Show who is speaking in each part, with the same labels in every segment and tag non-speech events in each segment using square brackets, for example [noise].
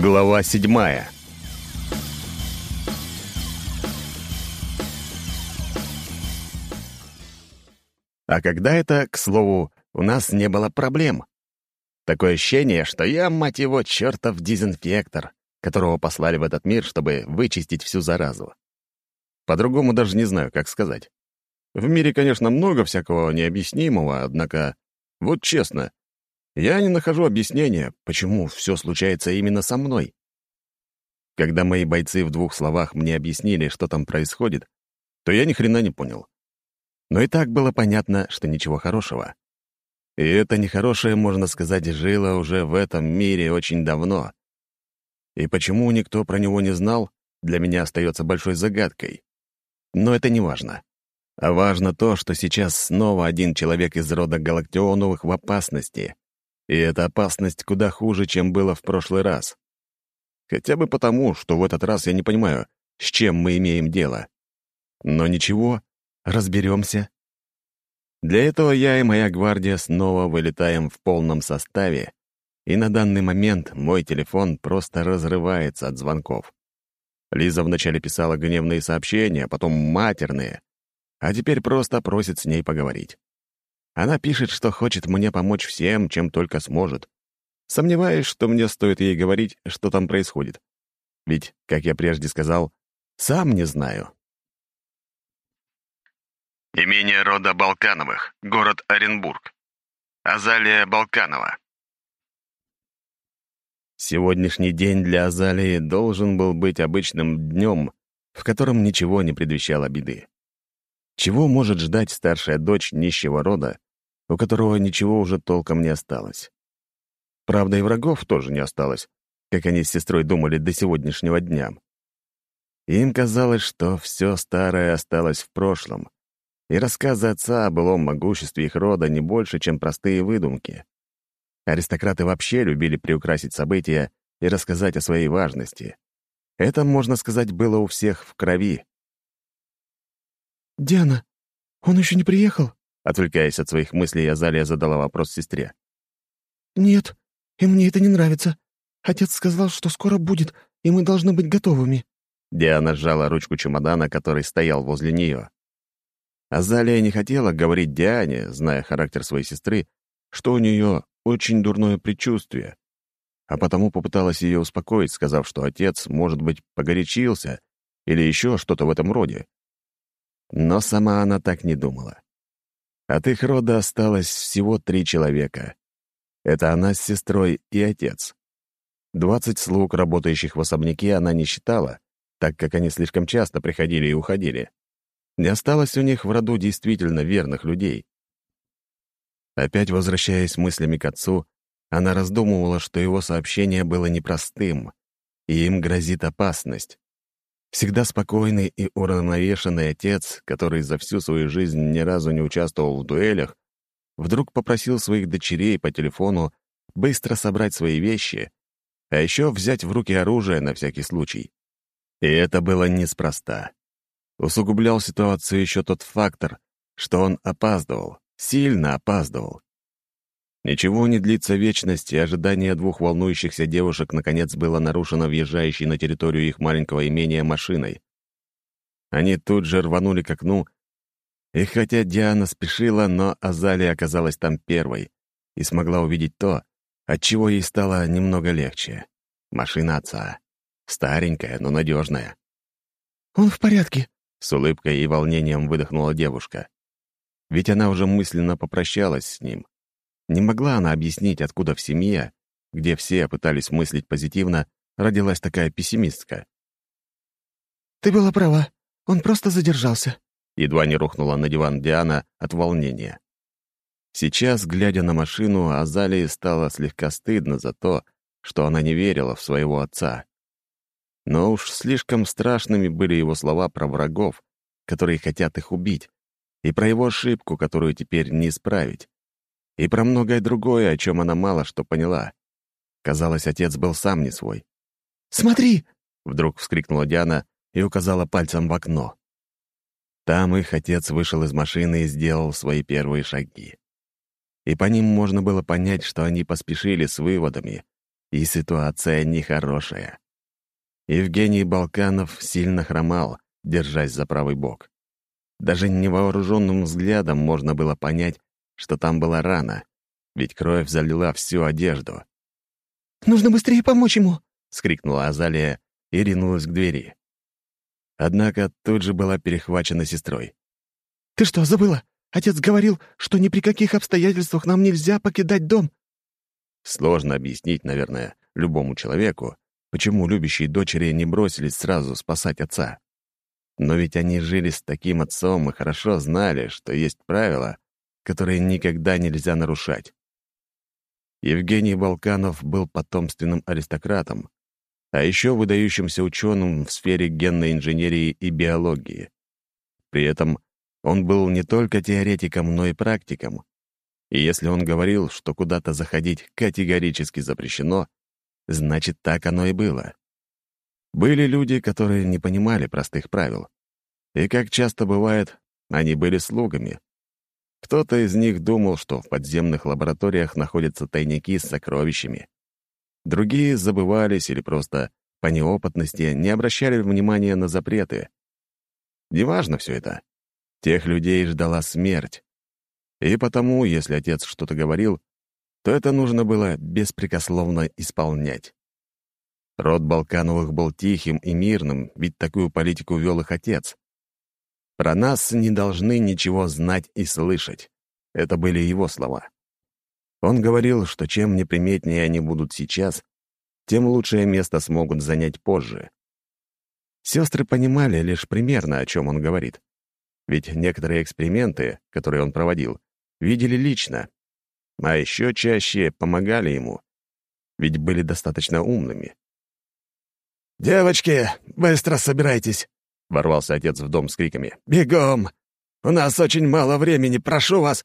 Speaker 1: Глава седьмая. А когда это, к слову, у нас не было проблем. Такое ощущение, что я, мать его, чертов дезинфектор, которого послали в этот мир, чтобы вычистить всю заразу. По-другому даже не знаю, как сказать. В мире, конечно, много всякого необъяснимого, однако, вот честно, я не нахожу объяснения, почему все случается именно со мной. Когда мои бойцы в двух словах мне объяснили, что там происходит, то я ни хрена не понял. Но и так было понятно, что ничего хорошего. И это нехорошее, можно сказать, жило уже в этом мире очень давно. И почему никто про него не знал, для меня остается большой загадкой. Но это не важно. А важно то, что сейчас снова один человек из рода Галактионовых в опасности — и эта опасность куда хуже, чем было в прошлый раз. Хотя бы потому, что в этот раз я не понимаю, с чем мы имеем дело. Но ничего, разберемся. Для этого я и моя гвардия снова вылетаем в полном составе, и на данный момент мой телефон просто разрывается от звонков. Лиза вначале писала гневные сообщения, потом матерные, а теперь просто просит с ней поговорить. Она пишет, что хочет мне помочь всем, чем только сможет. Сомневаюсь, что мне стоит ей говорить, что там происходит. Ведь, как я прежде сказал, сам не знаю.
Speaker 2: Имение рода Балкановых, город Оренбург. Азалия Балканова.
Speaker 1: Сегодняшний день для Азалии должен был быть обычным днем, в котором ничего не предвещало беды. Чего может ждать старшая дочь нищего рода, у которого ничего уже толком не осталось. Правда, и врагов тоже не осталось, как они с сестрой думали до сегодняшнего дня. Им казалось, что все старое осталось в прошлом, и рассказы отца о былом могуществе их рода не больше, чем простые выдумки. Аристократы вообще любили приукрасить события и рассказать о своей важности. Это, можно сказать, было у всех в крови.
Speaker 3: «Диана, он еще не приехал?»
Speaker 1: Отвлекаясь от своих мыслей, Азалия задала вопрос сестре.
Speaker 3: «Нет, и мне это не нравится. Отец сказал, что скоро будет, и мы должны быть готовыми».
Speaker 1: Диана сжала ручку чемодана, который стоял возле нее. Азалия не хотела говорить Диане, зная характер своей сестры, что у нее очень дурное предчувствие, а потому попыталась ее успокоить, сказав, что отец, может быть, погорячился или еще что-то в этом роде. Но сама она так не думала. От их рода осталось всего три человека. Это она с сестрой и отец. Двадцать слуг, работающих в особняке, она не считала, так как они слишком часто приходили и уходили. Не осталось у них в роду действительно верных людей. Опять возвращаясь мыслями к отцу, она раздумывала, что его сообщение было непростым, и им грозит опасность. Всегда спокойный и уравновешенный отец, который за всю свою жизнь ни разу не участвовал в дуэлях, вдруг попросил своих дочерей по телефону быстро собрать свои вещи, а еще взять в руки оружие на всякий случай. И это было неспроста. Усугублял ситуацию еще тот фактор, что он опаздывал, сильно опаздывал. Ничего не длится вечность, и ожидание двух волнующихся девушек наконец было нарушено въезжающей на территорию их маленького имения машиной. Они тут же рванули к окну, и хотя Диана спешила, но Азалия оказалась там первой и смогла увидеть то, от чего ей стало немного легче. Машина отца. Старенькая, но надежная.
Speaker 3: «Он в порядке», —
Speaker 1: с улыбкой и волнением выдохнула девушка. Ведь она уже мысленно попрощалась с ним. Не могла она объяснить, откуда в семье, где все пытались мыслить позитивно, родилась такая пессимистка.
Speaker 3: «Ты была права. Он просто задержался», —
Speaker 1: едва не рухнула на диван Диана от волнения. Сейчас, глядя на машину, Азалии стало слегка стыдно за то, что она не верила в своего отца. Но уж слишком страшными были его слова про врагов, которые хотят их убить, и про его ошибку, которую теперь не исправить и про многое другое, о чем она мало что поняла. Казалось, отец был сам не свой.
Speaker 3: «Смотри!»
Speaker 1: — вдруг вскрикнула Диана и указала пальцем в окно. Там их отец вышел из машины и сделал свои первые шаги. И по ним можно было понять, что они поспешили с выводами, и ситуация нехорошая. Евгений Балканов сильно хромал, держась за правый бок. Даже невооруженным взглядом можно было понять, что там была рана, ведь кровь залила всю одежду.
Speaker 3: «Нужно быстрее помочь ему!»
Speaker 1: — скрикнула Азалия и ринулась к двери. Однако тут же была перехвачена сестрой.
Speaker 3: «Ты что, забыла? Отец говорил, что ни при каких обстоятельствах нам нельзя покидать дом».
Speaker 1: Сложно объяснить, наверное, любому человеку, почему любящие дочери не бросились сразу спасать отца. Но ведь они жили с таким отцом и хорошо знали, что есть правила, которые никогда нельзя нарушать. Евгений Балканов был потомственным аристократом, а еще выдающимся ученым в сфере генной инженерии и биологии. При этом он был не только теоретиком, но и практиком. И если он говорил, что куда-то заходить категорически запрещено, значит, так оно и было. Были люди, которые не понимали простых правил. И, как часто бывает, они были слугами. Кто-то из них думал, что в подземных лабораториях находятся тайники с сокровищами. Другие забывались или просто по неопытности не обращали внимания на запреты. Неважно все это. Тех людей ждала смерть. И потому, если отец что-то говорил, то это нужно было беспрекословно исполнять. Род Балкановых был тихим и мирным, ведь такую политику вел их отец. Про нас не должны ничего знать и слышать. Это были его слова. Он говорил, что чем неприметнее они будут сейчас, тем лучшее место смогут занять позже. Сестры понимали лишь примерно, о чем он говорит. Ведь некоторые эксперименты, которые он проводил, видели лично, а еще чаще помогали ему, ведь были достаточно умными.
Speaker 4: «Девочки, быстро собирайтесь!»
Speaker 1: — ворвался отец в дом с криками.
Speaker 4: «Бегом! У нас очень мало времени, прошу вас!»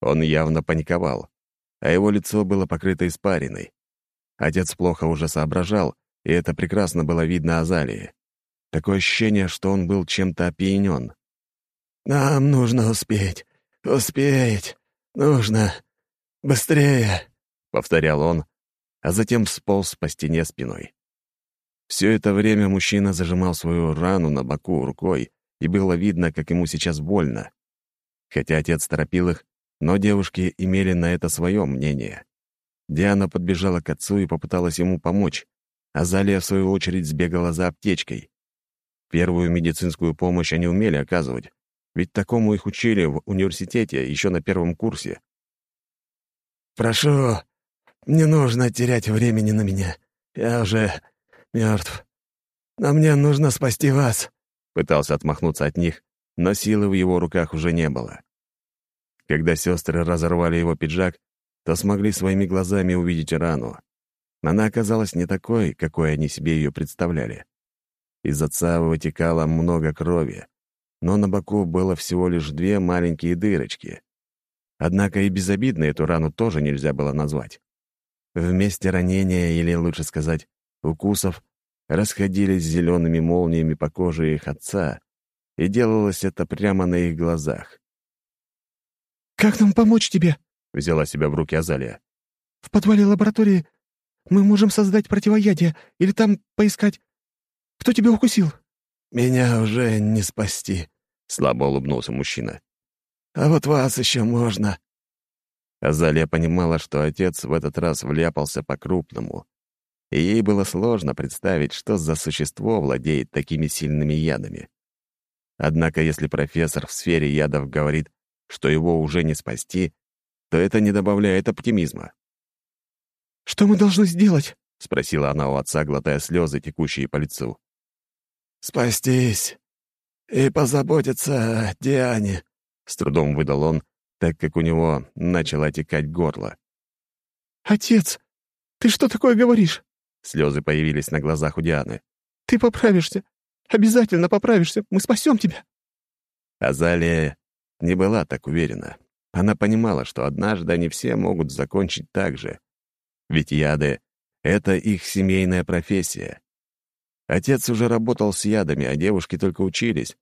Speaker 1: Он явно паниковал, а его лицо было покрыто испариной. Отец плохо уже соображал, и это прекрасно было видно Азалии. Такое ощущение, что он был чем-то опьянен.
Speaker 4: «Нам нужно успеть, успеть, нужно, быстрее!»
Speaker 1: — повторял он, а затем сполз по стене спиной. Все это время мужчина зажимал свою рану на боку рукой, и было видно, как ему сейчас больно. Хотя отец торопил их, но девушки имели на это свое мнение. Диана подбежала к отцу и попыталась ему помочь, а Залия, в свою очередь, сбегала за аптечкой. Первую медицинскую помощь они умели оказывать, ведь такому их учили в университете еще на первом курсе.
Speaker 4: «Прошу, не нужно терять времени на меня. Я уже мертв. Но мне нужно спасти вас», —
Speaker 1: пытался отмахнуться от них, но силы в его руках уже не было. Когда сестры разорвали его пиджак, то смогли своими глазами увидеть рану. Она оказалась не такой, какой они себе ее представляли. Из отца вытекало много крови, но на боку было всего лишь две маленькие дырочки. Однако и безобидно эту рану тоже нельзя было назвать. Вместе ранения, или лучше сказать, укусов расходились зелеными молниями по коже их отца, и делалось это прямо на их глазах.
Speaker 3: «Как нам помочь тебе?»
Speaker 1: — взяла себя в руки Азалия.
Speaker 3: «В подвале лаборатории мы можем создать противоядие или там поискать. Кто тебя укусил?»
Speaker 4: «Меня уже не спасти», — слабо улыбнулся мужчина. «А вот вас еще можно».
Speaker 1: Азалия понимала, что отец в этот раз вляпался по-крупному, и ей было сложно представить, что за существо владеет такими сильными ядами. Однако если профессор в сфере ядов говорит, что его уже не спасти, то это не добавляет оптимизма.
Speaker 3: «Что мы должны сделать?»
Speaker 1: — спросила она у отца, глотая слезы, текущие по лицу.
Speaker 4: «Спастись и позаботиться о Диане», — с трудом выдал он, так как у него начало отекать горло.
Speaker 3: «Отец, ты что такое говоришь?»
Speaker 1: Слезы появились на глазах у Дианы.
Speaker 3: «Ты поправишься. Обязательно поправишься. Мы спасем тебя».
Speaker 1: Азалия не была так уверена. Она понимала, что однажды они все могут закончить так же. Ведь яды — это их семейная профессия. Отец уже работал с ядами, а девушки только учились.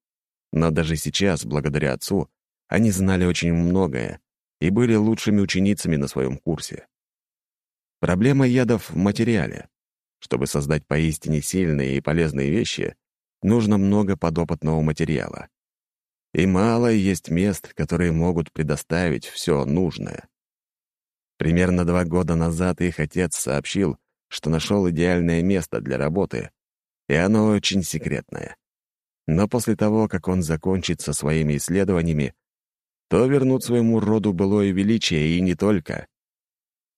Speaker 1: Но даже сейчас, благодаря отцу, они знали очень многое и были лучшими ученицами на своем курсе. Проблема ядов в материале. Чтобы создать поистине сильные и полезные вещи, нужно много подопытного материала. И мало есть мест, которые могут предоставить все нужное. Примерно два года назад их отец сообщил, что нашел идеальное место для работы, и оно очень секретное. Но после того, как он закончит со своими исследованиями, то вернут своему роду былое величие и не только.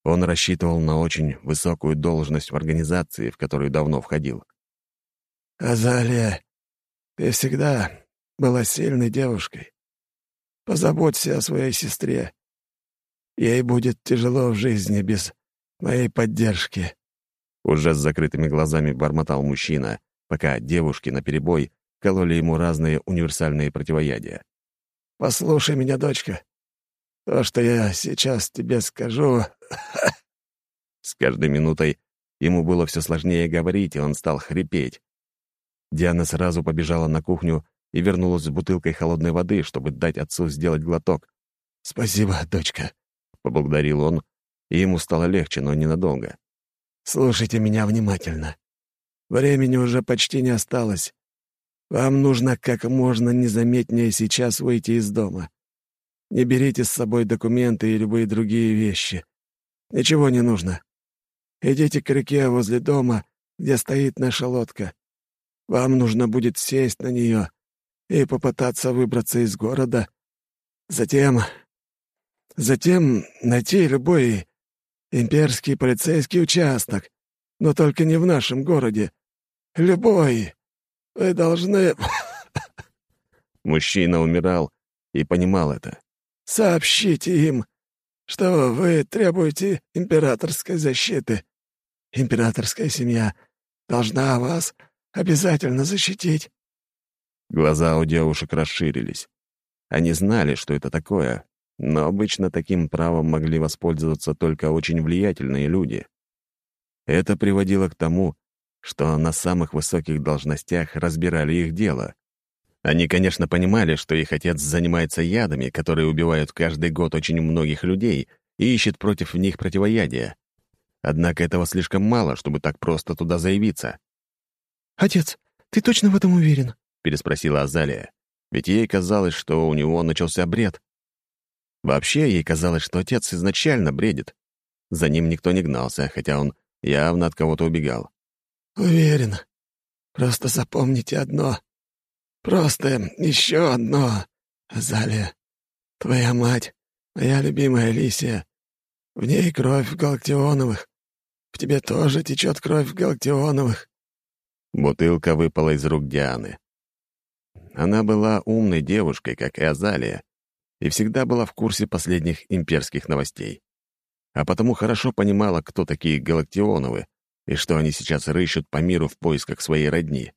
Speaker 1: Он рассчитывал на очень высокую должность в организации, в которую давно входил.
Speaker 4: «Азалия, ты всегда была сильной девушкой. Позаботься о своей сестре. Ей будет тяжело в жизни без моей поддержки».
Speaker 1: Уже с закрытыми глазами бормотал мужчина, пока девушки наперебой кололи ему разные универсальные противоядия.
Speaker 4: «Послушай меня, дочка. То, что я сейчас тебе скажу...» [laughs]
Speaker 1: С каждой минутой ему было все сложнее говорить, и он стал хрипеть. Диана сразу побежала на кухню и вернулась с бутылкой холодной воды, чтобы дать отцу сделать глоток.
Speaker 4: «Спасибо, дочка», —
Speaker 1: поблагодарил он, и ему стало легче, но ненадолго.
Speaker 4: «Слушайте меня внимательно. Времени уже почти не осталось. Вам нужно как можно незаметнее сейчас выйти из дома. Не берите с собой документы и любые другие вещи. Ничего не нужно. Идите к реке возле дома, где стоит наша лодка. Вам нужно будет сесть на нее и попытаться выбраться из города. Затем... Затем найти любой имперский полицейский участок, но только не в нашем городе. Любой. Вы должны...» [laughs]
Speaker 1: Мужчина умирал и понимал это.
Speaker 4: «Сообщите им, что вы требуете императорской защиты. Императорская семья должна вас обязательно защитить».
Speaker 1: Глаза у девушек расширились. Они знали, что это такое, но обычно таким правом могли воспользоваться только очень влиятельные люди. Это приводило к тому, что на самых высоких должностях разбирали их дело. Они, конечно, понимали, что их отец занимается ядами, которые убивают каждый год очень многих людей, и ищет против них противоядия. Однако этого слишком мало, чтобы так просто туда заявиться.
Speaker 3: «Отец, ты точно в этом уверен?»
Speaker 1: — переспросила Азалия. Ведь ей казалось, что у него начался бред. Вообще, ей казалось, что отец изначально бредит. За ним никто не гнался, хотя он явно от кого-то убегал.
Speaker 4: «Уверен. Просто запомните одно. Просто еще одно. Азалия, твоя мать, моя любимая Алисия. В ней кровь Галактионовых. В тебе тоже течет кровь Галактионовых».
Speaker 1: Бутылка выпала из рук Дианы. Она была умной девушкой, как и Азалия, и всегда была в курсе последних имперских новостей. А потому хорошо понимала, кто такие Галактионовы, и что они сейчас рыщут по миру в поисках своей родни.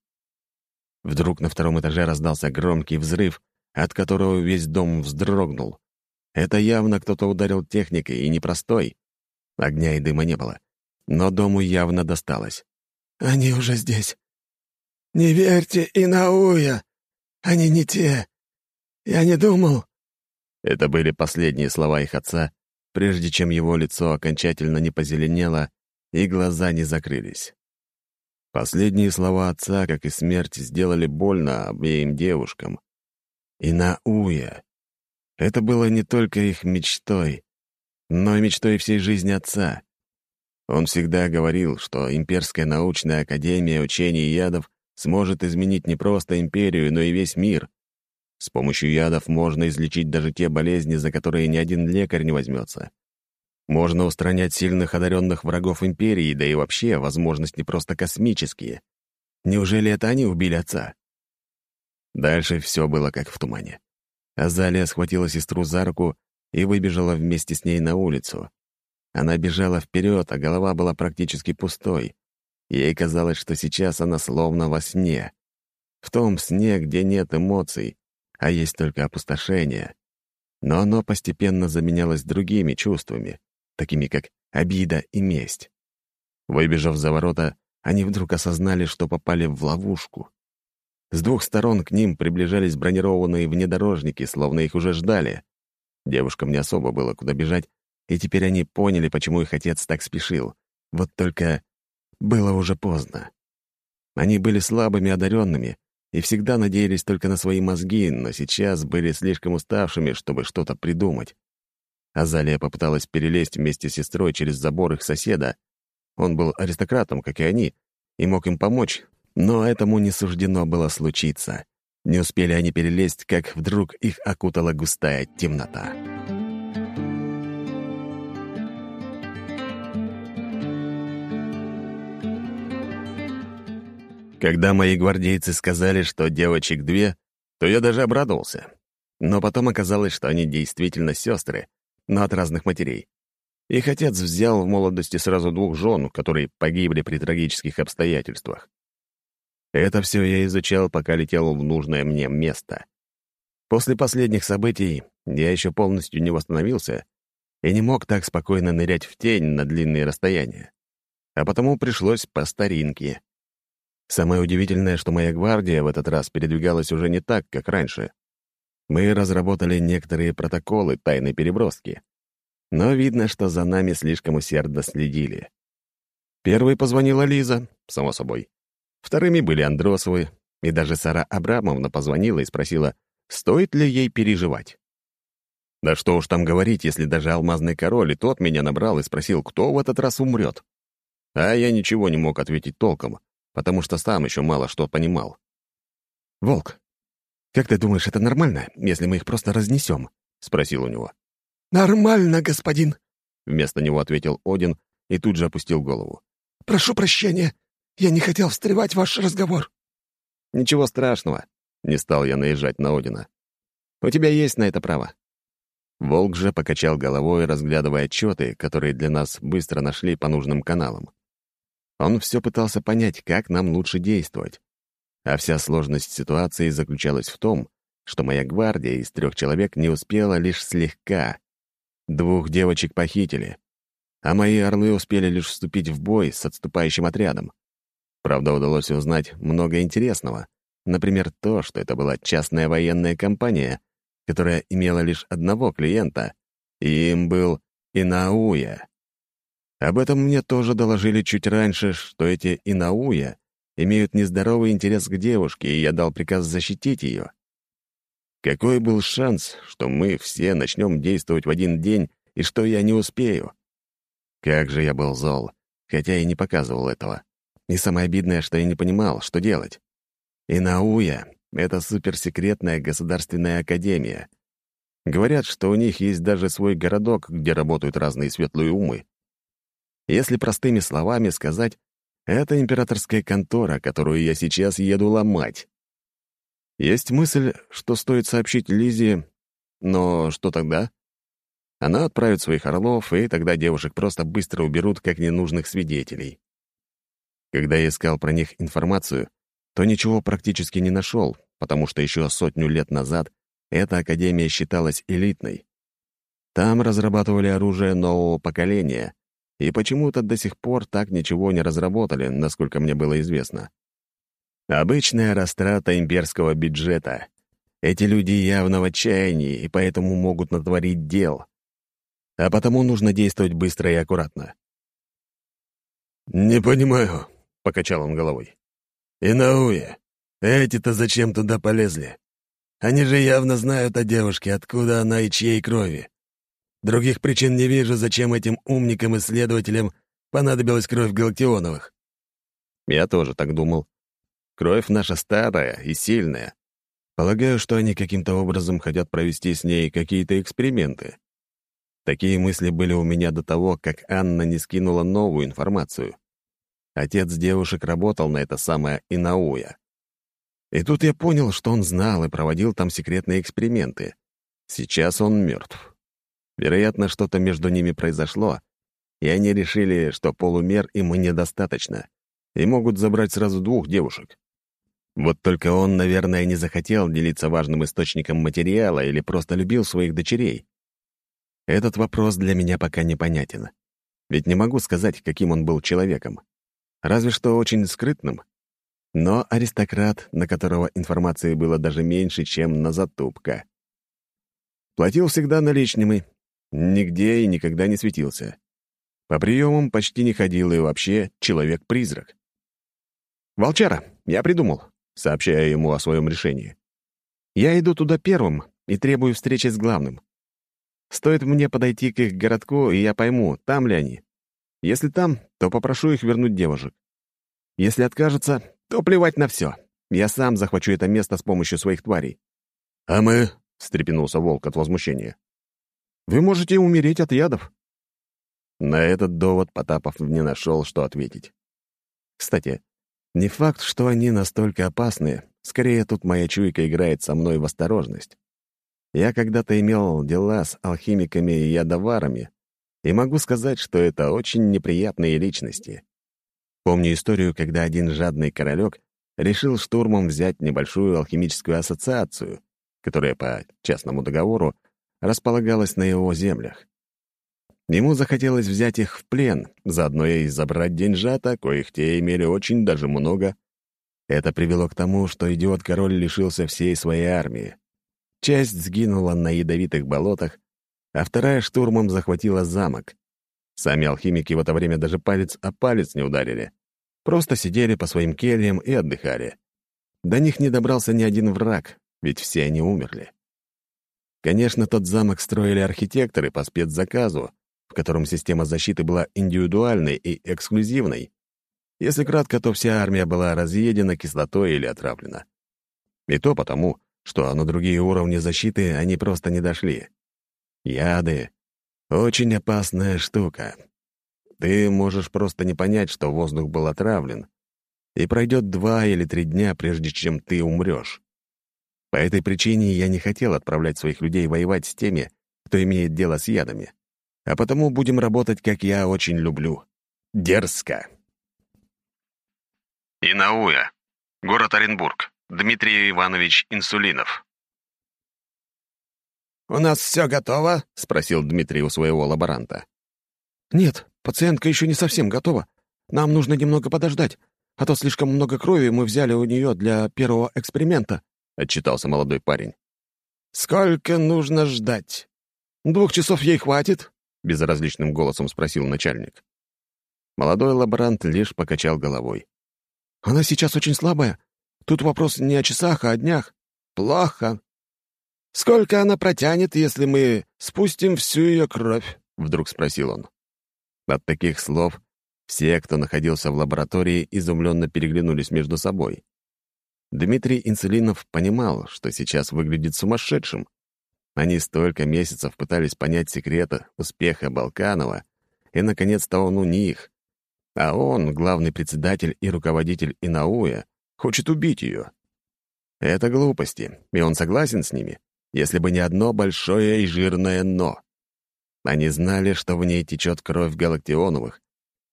Speaker 1: Вдруг на втором этаже раздался громкий взрыв, от которого весь дом вздрогнул. Это явно кто-то ударил техникой, и непростой. Огня и дыма не было. Но дому явно досталось.
Speaker 4: «Они уже здесь. Не верьте Инауя. Они не те. Я не думал».
Speaker 1: Это были последние слова их отца, прежде чем его лицо окончательно не позеленело, и глаза не закрылись. Последние слова отца, как и смерть, сделали больно обеим девушкам. И на Уя. Это было не только их мечтой, но и мечтой всей жизни отца. Он всегда говорил, что Имперская научная академия учений ядов сможет изменить не просто империю, но и весь мир. С помощью ядов можно излечить даже те болезни, за которые ни один лекарь не возьмется. Можно устранять сильных одаренных врагов Империи, да и вообще возможности просто космические. Неужели это они убили отца? Дальше все было как в тумане. Азалия схватила сестру за руку и выбежала вместе с ней на улицу. Она бежала вперед, а голова была практически пустой. Ей казалось, что сейчас она словно во сне. В том сне, где нет эмоций, а есть только опустошение. Но оно постепенно заменялось другими чувствами такими как обида и месть. Выбежав за ворота, они вдруг осознали, что попали в ловушку. С двух сторон к ним приближались бронированные внедорожники, словно их уже ждали. Девушкам не особо было куда бежать, и теперь они поняли, почему их отец так спешил. Вот только было уже поздно. Они были слабыми одаренными и всегда надеялись только на свои мозги, но сейчас были слишком уставшими, чтобы что-то придумать. Азалия попыталась перелезть вместе с сестрой через забор их соседа. Он был аристократом, как и они, и мог им помочь, но этому не суждено было случиться. Не успели они перелезть, как вдруг их окутала густая темнота. Когда мои гвардейцы сказали, что девочек две, то я даже обрадовался. Но потом оказалось, что они действительно сестры, но от разных матерей. Их отец взял в молодости сразу двух жен, которые погибли при трагических обстоятельствах. Это все я изучал, пока летел в нужное мне место. После последних событий я еще полностью не восстановился и не мог так спокойно нырять в тень на длинные расстояния. А потому пришлось по старинке. Самое удивительное, что моя гвардия в этот раз передвигалась уже не так, как раньше. Мы разработали некоторые протоколы тайной переброски. Но видно, что за нами слишком усердно следили. Первой позвонила Лиза, само собой. Вторыми были Андросовы, и даже Сара Абрамовна позвонила и спросила, стоит ли ей переживать. Да что уж там говорить, если даже алмазный король и тот меня набрал и спросил, кто в этот раз умрет. А я ничего не мог ответить толком, потому что сам еще мало что понимал. «Волк, как ты думаешь, это нормально, если мы их просто разнесем?» — спросил у него.
Speaker 3: «Нормально, господин», —
Speaker 1: вместо него ответил Один и тут же опустил голову.
Speaker 3: «Прошу прощения, я не хотел встревать ваш разговор».
Speaker 1: «Ничего страшного», — не стал я наезжать на Одина. «У тебя есть на это право». Волк же покачал головой, разглядывая отчеты, которые для нас быстро нашли по нужным каналам. Он все пытался понять, как нам лучше действовать. А вся сложность ситуации заключалась в том, что моя гвардия из трех человек не успела лишь слегка. Двух девочек похитили, а мои орлы успели лишь вступить в бой с отступающим отрядом. Правда, удалось узнать много интересного. Например, то, что это была частная военная компания, которая имела лишь одного клиента, и им был Инауя. Об этом мне тоже доложили чуть раньше, что эти Инауя имеют нездоровый интерес к девушке, и я дал приказ защитить ее. Какой был шанс, что мы все начнем действовать в один день, и что я не успею? Как же я был зол, хотя и не показывал этого. И самое обидное, что я не понимал, что делать. Инауя — это суперсекретная государственная академия. Говорят, что у них есть даже свой городок, где работают разные светлые умы. Если простыми словами сказать, это императорская контора, которую я сейчас еду ломать. Есть мысль, что стоит сообщить Лизе, но что тогда? Она отправит своих орлов, и тогда девушек просто быстро уберут как ненужных свидетелей. Когда я искал про них информацию, то ничего практически не нашел, потому что еще сотню лет назад эта академия считалась элитной. Там разрабатывали оружие нового поколения, и почему-то до сих пор так ничего не разработали, насколько мне было известно. Обычная растрата имперского бюджета. Эти люди явно в отчаянии и поэтому могут натворить дел. А потому нужно действовать быстро и аккуратно.
Speaker 4: «Не понимаю», — покачал он головой. «Инауя, эти-то зачем туда полезли? Они же явно знают о девушке, откуда она и чьей крови. Других причин не вижу, зачем этим умникам-исследователям понадобилась кровь Галактионовых.
Speaker 1: Я тоже так думал. Кровь наша старая и сильная. Полагаю, что они каким-то образом хотят провести с ней какие-то эксперименты. Такие мысли были у меня до того, как Анна не скинула новую информацию. Отец девушек работал на это самое Инауя. И тут я понял, что он знал и проводил там секретные эксперименты. Сейчас он мертв. Вероятно, что-то между ними произошло, и они решили, что полумер им недостаточно, и могут забрать сразу двух девушек. Вот только он, наверное, не захотел делиться важным источником материала или просто любил своих дочерей. Этот вопрос для меня пока непонятен. Ведь не могу сказать, каким он был человеком. Разве что очень скрытным. Но аристократ, на которого информации было даже меньше, чем на затупка. Платил всегда наличными нигде и никогда не светился. По приемам почти не ходил и вообще человек-призрак. «Волчара, я придумал», — сообщая ему о своем решении. «Я иду туда первым и требую встречи с главным. Стоит мне подойти к их городку, и я пойму, там ли они. Если там, то попрошу их вернуть девушек. Если откажутся, то плевать на все. Я сам захвачу это место с помощью своих тварей».
Speaker 4: «А мы?»
Speaker 1: — встрепенулся волк от возмущения. «Вы можете умереть от ядов». На этот довод Потапов не нашел, что ответить. Кстати, не факт, что они настолько опасны, скорее тут моя чуйка играет со мной в осторожность. Я когда-то имел дела с алхимиками и ядоварами, и могу сказать, что это очень неприятные личности. Помню историю, когда один жадный королек решил штурмом взять небольшую алхимическую ассоциацию, которая по частному договору располагалась на его землях. Ему захотелось взять их в плен, заодно и забрать деньжата, коих те имели очень даже много. Это привело к тому, что идиот-король лишился всей своей армии. Часть сгинула на ядовитых болотах, а вторая штурмом захватила замок. Сами алхимики в это время даже палец о палец не ударили. Просто сидели по своим кельям и отдыхали. До них не добрался ни один враг, ведь все они умерли. Конечно, тот замок строили архитекторы по спецзаказу, в котором система защиты была индивидуальной и эксклюзивной. Если кратко, то вся армия была разъедена кислотой или отравлена. И то потому, что на другие уровни защиты они просто не дошли. Яды — очень опасная штука. Ты можешь просто не понять, что воздух был отравлен, и пройдет два или три дня, прежде чем ты умрешь. По этой причине я не хотел отправлять своих людей воевать с теми, кто имеет дело с ядами. А потому будем работать, как я очень люблю. Дерзко.
Speaker 2: Инауя. Город Оренбург. Дмитрий Иванович Инсулинов.
Speaker 4: «У нас все готово?»
Speaker 1: — спросил Дмитрий у своего лаборанта.
Speaker 3: «Нет, пациентка еще не совсем готова. Нам нужно немного подождать, а то слишком много крови мы взяли у нее для первого эксперимента», —
Speaker 1: отчитался молодой парень.
Speaker 4: «Сколько нужно ждать?»
Speaker 3: «Двух часов ей хватит?»
Speaker 1: — безразличным голосом спросил начальник. Молодой лаборант лишь покачал головой.
Speaker 3: «Она сейчас очень слабая. Тут вопрос не о часах, а о днях.
Speaker 4: Плохо. Сколько она протянет, если мы спустим всю ее кровь?» — вдруг спросил он.
Speaker 1: От таких слов все, кто находился в лаборатории, изумленно переглянулись между собой. Дмитрий Инсулинов понимал, что сейчас выглядит сумасшедшим. Они столько месяцев пытались понять секреты успеха Балканова, и, наконец-то, он у них. А он, главный председатель и руководитель Инауя, хочет убить ее. Это глупости, и он согласен с ними, если бы не одно большое и жирное «но». Они знали, что в ней течет кровь Галактионовых,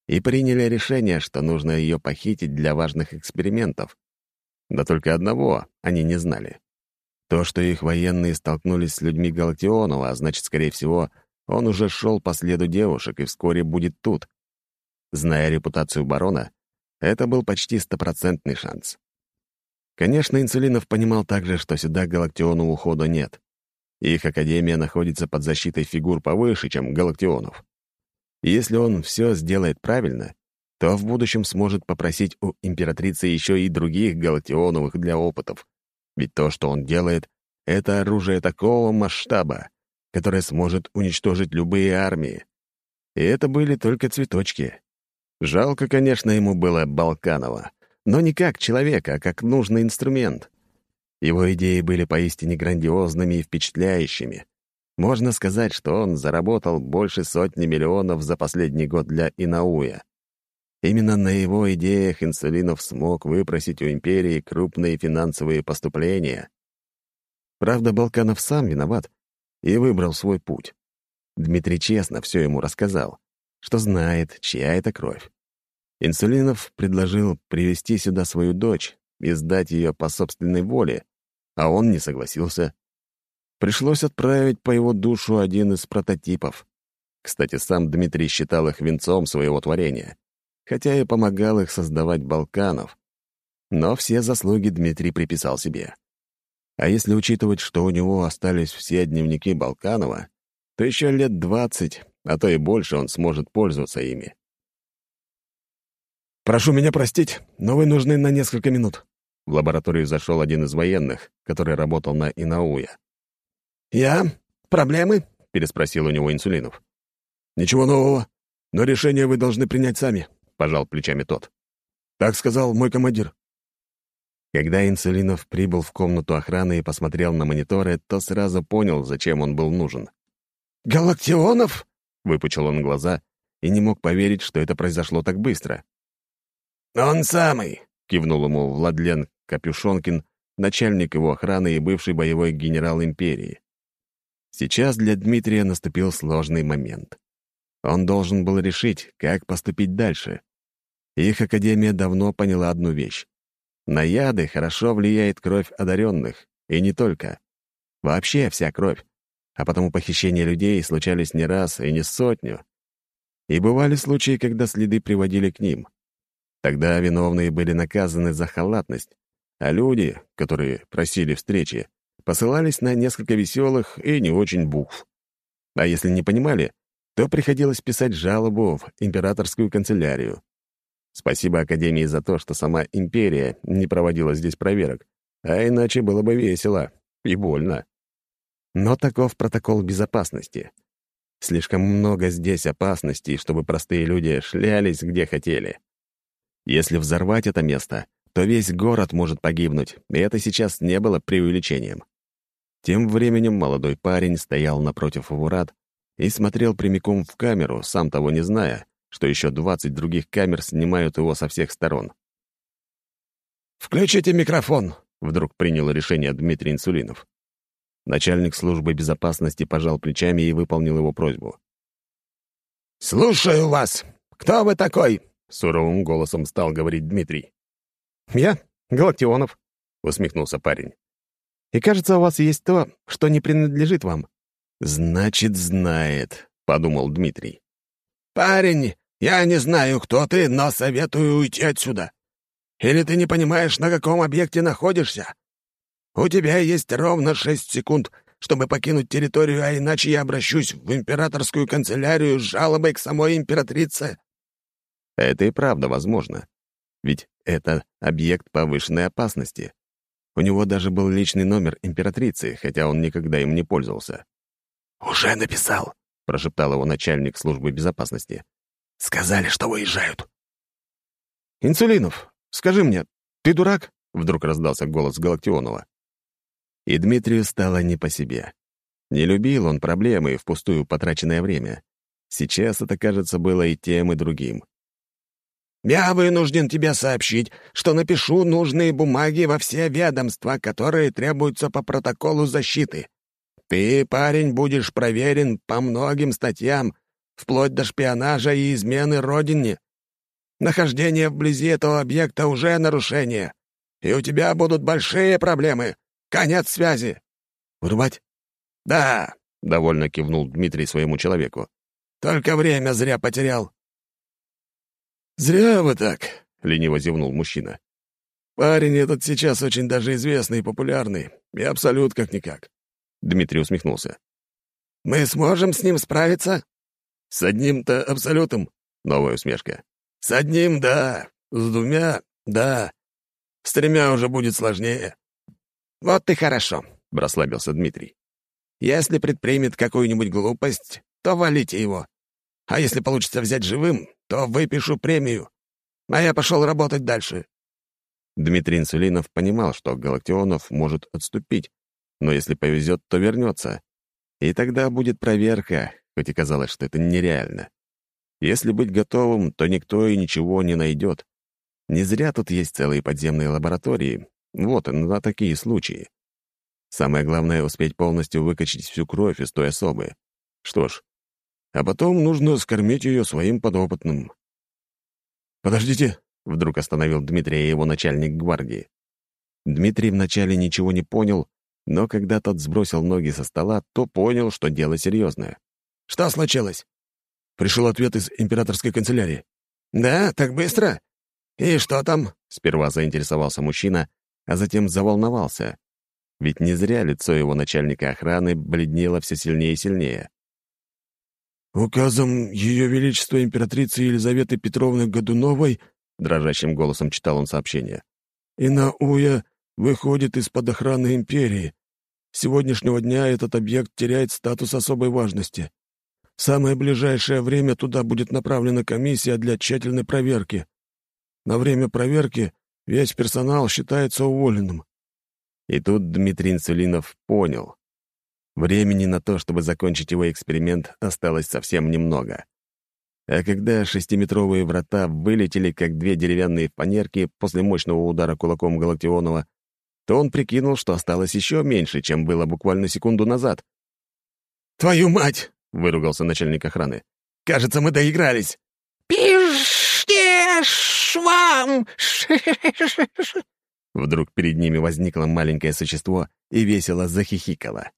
Speaker 1: и приняли решение, что нужно ее похитить для важных экспериментов. Да только одного они не знали. То, что их военные столкнулись с людьми Галактионова, а значит, скорее всего, он уже шел по следу девушек и вскоре будет тут. Зная репутацию барона, это был почти стопроцентный шанс. Конечно, Инсулинов понимал также, что сюда Галактиону ухода нет. Их академия находится под защитой фигур повыше, чем Галактионов. И если он все сделает правильно, то в будущем сможет попросить у императрицы еще и других Галактионовых для опытов. Ведь то, что он делает, это оружие такого масштаба, которое сможет уничтожить любые армии. И это были только цветочки. Жалко, конечно, ему было Балканова, но не как человека, а как нужный инструмент. Его идеи были поистине грандиозными и впечатляющими. Можно сказать, что он заработал больше сотни миллионов за последний год для Инауя. Именно на его идеях Инсулинов смог выпросить у империи крупные финансовые поступления. Правда, Балканов сам виноват и выбрал свой путь. Дмитрий честно все ему рассказал что знает, чья это кровь. Инсулинов предложил привести сюда свою дочь и сдать ее по собственной воле, а он не согласился. Пришлось отправить по его душу один из прототипов. Кстати, сам Дмитрий считал их венцом своего творения, хотя и помогал их создавать Балканов. Но все заслуги Дмитрий приписал себе. А если учитывать, что у него остались все дневники Балканова, то еще лет двадцать, а то и больше он сможет пользоваться ими.
Speaker 3: «Прошу меня простить, но вы нужны на несколько минут».
Speaker 1: В лабораторию зашел один из военных, который работал на Инауя.
Speaker 3: «Я? Проблемы?»
Speaker 1: — переспросил у него Инсулинов.
Speaker 3: «Ничего нового, но решение вы должны принять сами», — пожал плечами тот. «Так сказал мой командир».
Speaker 1: Когда Инсулинов прибыл в комнату охраны и посмотрел на мониторы, то сразу понял, зачем он был нужен.
Speaker 3: «Галактионов?»
Speaker 1: — выпучил он глаза и не мог поверить, что это произошло так быстро.
Speaker 3: «Он самый», —
Speaker 1: кивнул ему Владлен Капюшонкин, начальник его охраны и бывший боевой генерал империи. Сейчас для Дмитрия наступил сложный момент. Он должен был решить, как поступить дальше. Их академия давно поняла одну вещь. На яды хорошо влияет кровь одаренных, и не только. Вообще вся кровь. А потому похищения людей случались не раз и не сотню. И бывали случаи, когда следы приводили к ним. Тогда виновные были наказаны за халатность, а люди, которые просили встречи, посылались на несколько веселых и не очень букв. А если не понимали, то приходилось писать жалобу в императорскую канцелярию. Спасибо Академии за то, что сама империя не проводила здесь проверок, а иначе было бы весело и больно. Но таков протокол безопасности. Слишком много здесь опасностей, чтобы простые люди шлялись где хотели. Если взорвать это место, то весь город может погибнуть, и это сейчас не было преувеличением. Тем временем молодой парень стоял напротив Вурат и смотрел прямиком в камеру, сам того не зная, что еще 20 других камер снимают его со всех сторон.
Speaker 3: «Включите микрофон», — вдруг принял решение Дмитрий Инсулинов.
Speaker 1: Начальник службы безопасности пожал плечами и выполнил его просьбу.
Speaker 3: «Слушаю вас. Кто вы такой?»
Speaker 1: — суровым голосом стал говорить Дмитрий.
Speaker 5: «Я Галактионов», — усмехнулся парень. «И кажется, у вас есть то, что не принадлежит вам».
Speaker 1: «Значит, знает», — подумал Дмитрий.
Speaker 3: «Парень, я не знаю, кто ты, но советую уйти отсюда. Или ты не понимаешь, на каком объекте находишься? У тебя есть ровно шесть секунд, чтобы покинуть территорию, а иначе я обращусь в императорскую канцелярию с жалобой к самой императрице».
Speaker 1: Это и правда возможно. Ведь это объект повышенной опасности. У него даже был личный номер императрицы, хотя он никогда им не пользовался.
Speaker 3: «Уже написал», — прошептал его начальник службы безопасности. «Сказали, что выезжают».
Speaker 5: «Инсулинов, скажи мне, ты дурак?» — вдруг раздался голос Галактионова.
Speaker 1: И Дмитрию стало не по себе. Не любил он проблемы и впустую потраченное время. Сейчас это, кажется, было и тем, и другим.
Speaker 3: «Я вынужден тебе сообщить, что напишу нужные бумаги во все ведомства, которые требуются по протоколу защиты. Ты, парень, будешь проверен по многим статьям, вплоть до шпионажа и измены родине. Нахождение вблизи этого объекта уже нарушение, и у тебя будут большие проблемы. Конец связи.
Speaker 1: Вырубать?
Speaker 3: Да, —
Speaker 1: довольно кивнул Дмитрий своему человеку.
Speaker 3: Только время зря потерял.
Speaker 1: «Зря вы так», — лениво зевнул мужчина.
Speaker 3: «Парень этот сейчас очень даже известный и популярный, и абсолют как-никак.
Speaker 1: Дмитрий усмехнулся.
Speaker 3: «Мы сможем с ним справиться?»
Speaker 1: «С одним-то абсолютом?» — новая усмешка.
Speaker 3: «С одним — да. С двумя — да. С тремя уже будет сложнее». «Вот и хорошо», — расслабился Дмитрий. «Если предпримет какую-нибудь глупость, то валите его. А если получится взять живым, то выпишу премию. А я пошел работать дальше».
Speaker 1: Дмитрий Инсулинов понимал, что Галактионов может отступить, но если повезет, то вернется. И тогда будет проверка, хоть и казалось, что это нереально. Если быть готовым, то никто и ничего не найдет. Не зря тут есть целые подземные лаборатории. Вот он, на такие случаи. Самое главное — успеть полностью выкачать всю кровь из той особы. Что ж, а потом нужно скормить ее своим подопытным. «Подождите!» — вдруг остановил Дмитрия его начальник гвардии. Дмитрий вначале ничего не понял, но когда тот сбросил ноги со стола, то понял, что дело серьезное.
Speaker 3: «Что случилось?»
Speaker 1: Пришел ответ из императорской канцелярии.
Speaker 3: «Да, так быстро? И что там?»
Speaker 1: Сперва заинтересовался мужчина, а затем заволновался. Ведь не зря лицо его начальника охраны бледнело все сильнее и сильнее.
Speaker 4: «Указом Ее Величества Императрицы Елизаветы Петровны Годуновой», — дрожащим голосом читал он сообщение, «Инауя выходит из-под охраны Империи. С сегодняшнего дня этот объект теряет статус особой важности. В самое ближайшее время туда будет направлена комиссия для тщательной проверки. На время проверки весь персонал считается уволенным».
Speaker 1: И тут Дмитрий Инсулинов понял. Времени на то, чтобы закончить его эксперимент, осталось совсем немного. А когда шестиметровые врата вылетели, как две деревянные фанерки после мощного удара кулаком Галактионова, то он прикинул, что осталось еще меньше, чем было буквально секунду назад.
Speaker 3: «Твою мать!»
Speaker 1: — выругался начальник охраны.
Speaker 3: «Кажется, мы доигрались!»
Speaker 6: «Пишите швам!» [laughs]
Speaker 1: Вдруг перед ними возникло маленькое существо и весело захихикало.